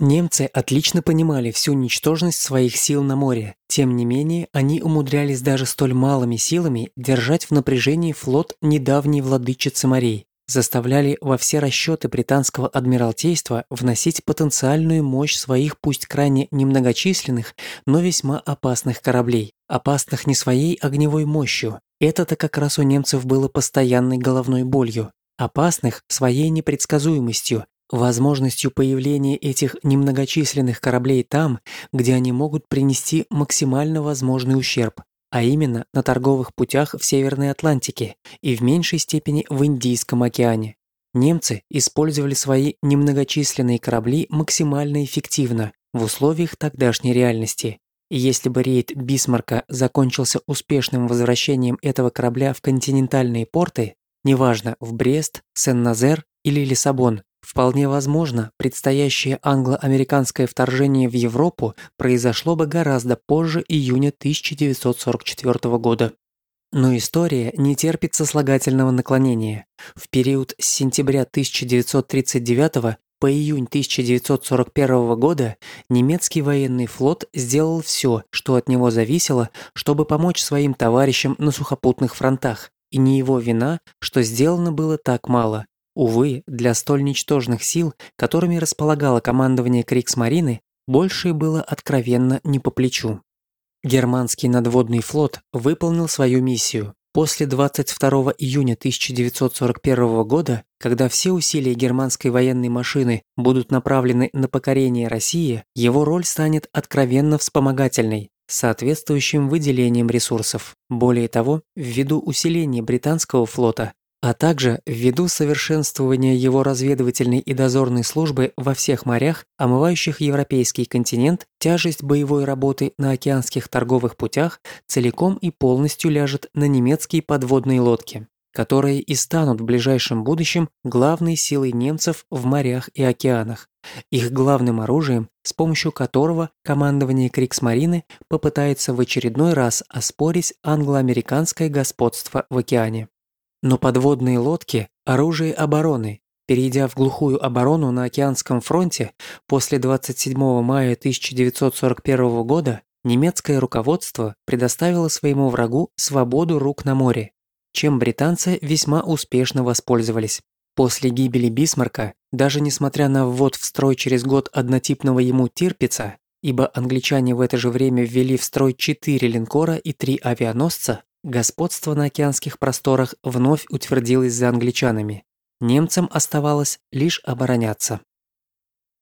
Немцы отлично понимали всю ничтожность своих сил на море, тем не менее они умудрялись даже столь малыми силами держать в напряжении флот недавней владычицы морей, заставляли во все расчеты британского адмиралтейства вносить потенциальную мощь своих пусть крайне немногочисленных, но весьма опасных кораблей, опасных не своей огневой мощью, это-то как раз у немцев было постоянной головной болью, опасных своей непредсказуемостью, возможностью появления этих немногочисленных кораблей там, где они могут принести максимально возможный ущерб, а именно на торговых путях в Северной Атлантике и в меньшей степени в Индийском океане. Немцы использовали свои немногочисленные корабли максимально эффективно в условиях тогдашней реальности. И если бы рейд Бисмарка закончился успешным возвращением этого корабля в континентальные порты, неважно, в Брест, Сен-Назер или Лиссабон, Вполне возможно, предстоящее англо-американское вторжение в Европу произошло бы гораздо позже июня 1944 года. Но история не терпит сослагательного наклонения. В период с сентября 1939 по июнь 1941 года немецкий военный флот сделал все, что от него зависело, чтобы помочь своим товарищам на сухопутных фронтах. И не его вина, что сделано было так мало. Увы, для столь ничтожных сил, которыми располагало командование Криксмарины, большее было откровенно не по плечу. Германский надводный флот выполнил свою миссию. После 22 июня 1941 года, когда все усилия германской военной машины будут направлены на покорение России, его роль станет откровенно вспомогательной, соответствующим выделением ресурсов. Более того, ввиду усиления британского флота, а также ввиду совершенствования его разведывательной и дозорной службы во всех морях, омывающих европейский континент, тяжесть боевой работы на океанских торговых путях целиком и полностью ляжет на немецкие подводные лодки, которые и станут в ближайшем будущем главной силой немцев в морях и океанах, их главным оружием, с помощью которого командование Криксмарины попытается в очередной раз оспорить англо-американское господство в океане. Но подводные лодки – оружие обороны. Перейдя в глухую оборону на океанском фронте после 27 мая 1941 года, немецкое руководство предоставило своему врагу свободу рук на море, чем британцы весьма успешно воспользовались. После гибели Бисмарка, даже несмотря на ввод в строй через год однотипного ему Тирпица, ибо англичане в это же время ввели в строй 4 линкора и 3 авианосца, Господство на океанских просторах вновь утвердилось за англичанами. Немцам оставалось лишь обороняться.